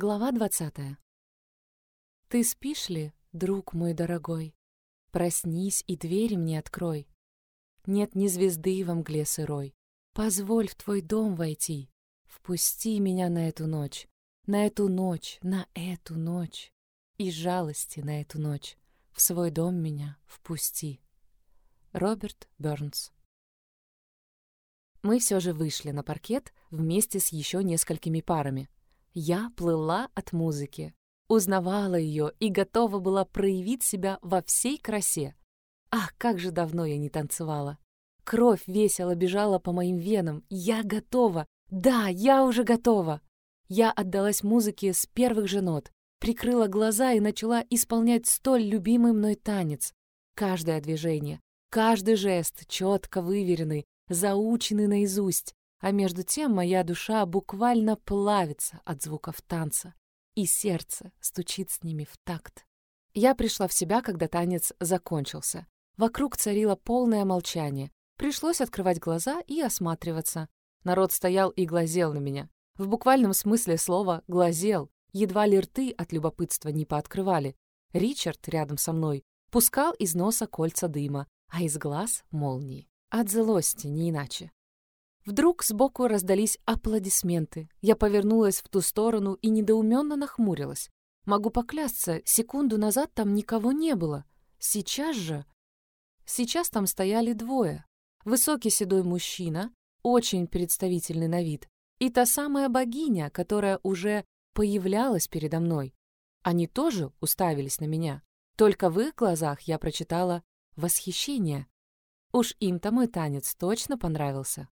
Глава двадцатая. Ты спишь ли, друг мой дорогой? Проснись и двери мне открой. Нет ни звезды во мгле сырой. Позволь в твой дом войти. Впусти меня на эту ночь, на эту ночь, на эту ночь. И жалости на эту ночь. В свой дом меня впусти. Роберт Бёрнс. Мы все же вышли на паркет вместе с еще несколькими парами. Я плыла от музыки, узнавала ее и готова была проявить себя во всей красе. Ах, как же давно я не танцевала! Кровь весело бежала по моим венам. Я готова! Да, я уже готова! Я отдалась музыке с первых же нот, прикрыла глаза и начала исполнять столь любимый мной танец. Каждое движение, каждый жест четко выверенный, заученный наизусть, а между тем моя душа буквально плавится от звуков танца, и сердце стучит с ними в такт. Я пришла в себя, когда танец закончился. Вокруг царило полное молчание. Пришлось открывать глаза и осматриваться. Народ стоял и глазел на меня. В буквальном смысле слова «глазел». Едва ли рты от любопытства не пооткрывали. Ричард рядом со мной пускал из носа кольца дыма, а из глаз — молнии. От злости, не иначе. Вдруг сбоку раздались аплодисменты. Я повернулась в ту сторону и недоуменно нахмурилась. Могу поклясться, секунду назад там никого не было. Сейчас же... Сейчас там стояли двое. Высокий седой мужчина, очень представительный на вид, и та самая богиня, которая уже появлялась передо мной. Они тоже уставились на меня. Только в их глазах я прочитала восхищение. Уж им-то мой танец точно понравился.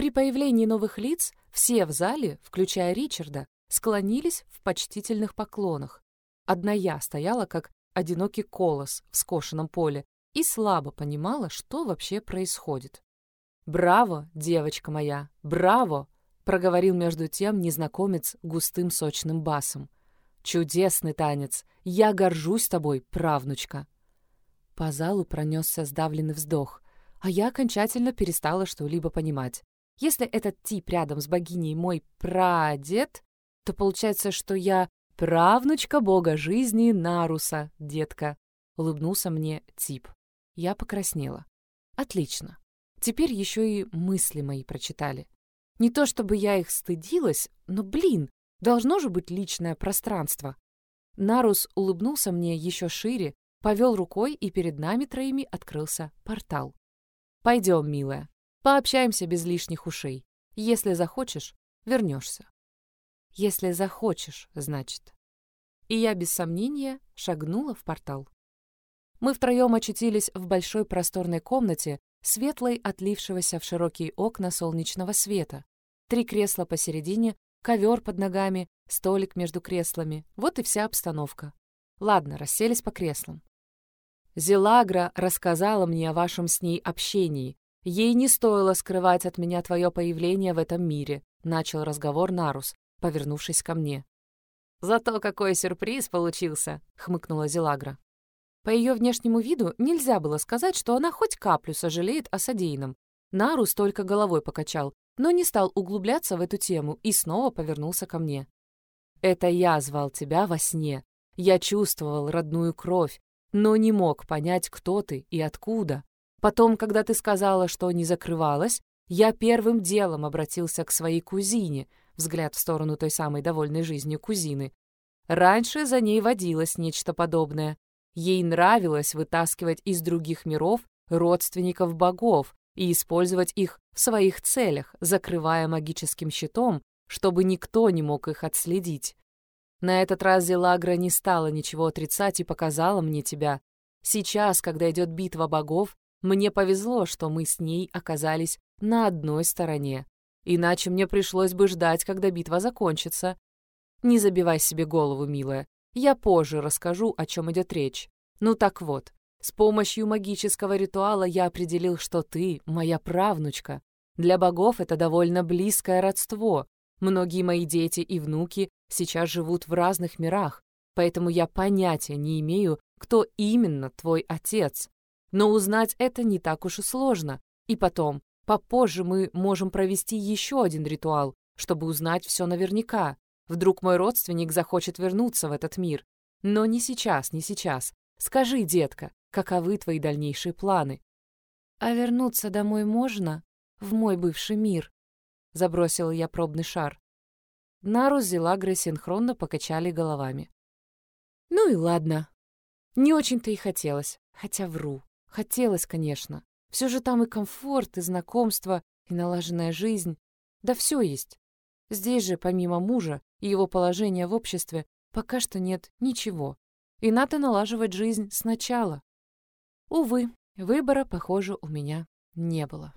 При появлении новых лиц все в зале, включая Ричарда, склонились в почтительных поклонах. Одна я стояла как одинокий колос в скошенном поле и слабо понимала, что вообще происходит. «Браво, девочка моя, браво!» — проговорил между тем незнакомец густым сочным басом. «Чудесный танец! Я горжусь тобой, правнучка!» По залу пронесся сдавленный вздох, а я окончательно перестала что-либо понимать. Если этот тип рядом с богиней мой прадед, то получается, что я правнучка бога жизни Наруса, детка. Улыбнулся мне тип. Я покраснела. Отлично. Теперь еще и мысли мои прочитали. Не то чтобы я их стыдилась, но, блин, должно же быть личное пространство. Нарус улыбнулся мне еще шире, повел рукой, и перед нами троими открылся портал. «Пойдем, милая, Пообщаемся без лишних ушей. Если захочешь, вернешься. Если захочешь, значит. И я без сомнения шагнула в портал. Мы втроем очутились в большой просторной комнате, светлой, отлившегося в широкие окна солнечного света. Три кресла посередине, ковер под ногами, столик между креслами. Вот и вся обстановка. Ладно, расселись по креслам. Зелагра рассказала мне о вашем с ней общении, Ей не стоило скрывать от меня твое появление в этом мире, начал разговор Нарус, повернувшись ко мне. Зато какой сюрприз получился, хмыкнула Зелагра. По ее внешнему виду нельзя было сказать, что она хоть каплю сожалеет о содеянном. Нарус только головой покачал, но не стал углубляться в эту тему и снова повернулся ко мне. «Это я звал тебя во сне. Я чувствовал родную кровь, но не мог понять, кто ты и откуда. Потом, когда ты сказала, что не закрывалась, я первым делом обратился к своей кузине, взгляд в сторону той самой довольной жизнью кузины. Раньше за ней водилось нечто подобное. Ей нравилось вытаскивать из других миров родственников богов и использовать их в своих целях, закрывая магическим щитом, чтобы никто не мог их отследить. На этот раз Зелагра не стала ничего отрицать и показала мне тебя. Сейчас, когда идет битва богов, мне повезло, что мы с ней оказались на одной стороне. Иначе мне пришлось бы ждать, когда битва закончится. Не забивай себе голову, милая. Я позже расскажу, о чем идет речь. Ну так вот, с помощью магического ритуала я определил, что ты моя правнучка. Для богов это довольно близкое родство. Многие мои дети и внуки сейчас живут в разных мирах, поэтому я понятия не имею, кто именно твой отец. Но узнать это не так уж и сложно. И потом, попозже мы можем провести еще один ритуал, чтобы узнать все наверняка. Вдруг мой родственник захочет вернуться в этот мир. Но не сейчас, не сейчас. Скажи, детка, каковы твои дальнейшие планы? А вернуться домой можно? В мой бывший мир? Забросила я пробный шар. Нару с Зелагрой синхронно покачали головами. Ну и ладно. Не очень-то и хотелось. Хотя вру. Хотелось, конечно. Все же там и комфорт, и знакомство, и налаженная жизнь. Да все есть. Здесь же, помимо мужа и его положения в обществе, пока что нет ничего. И надо налаживать жизнь сначала. Увы, выбора, похоже, у меня не было.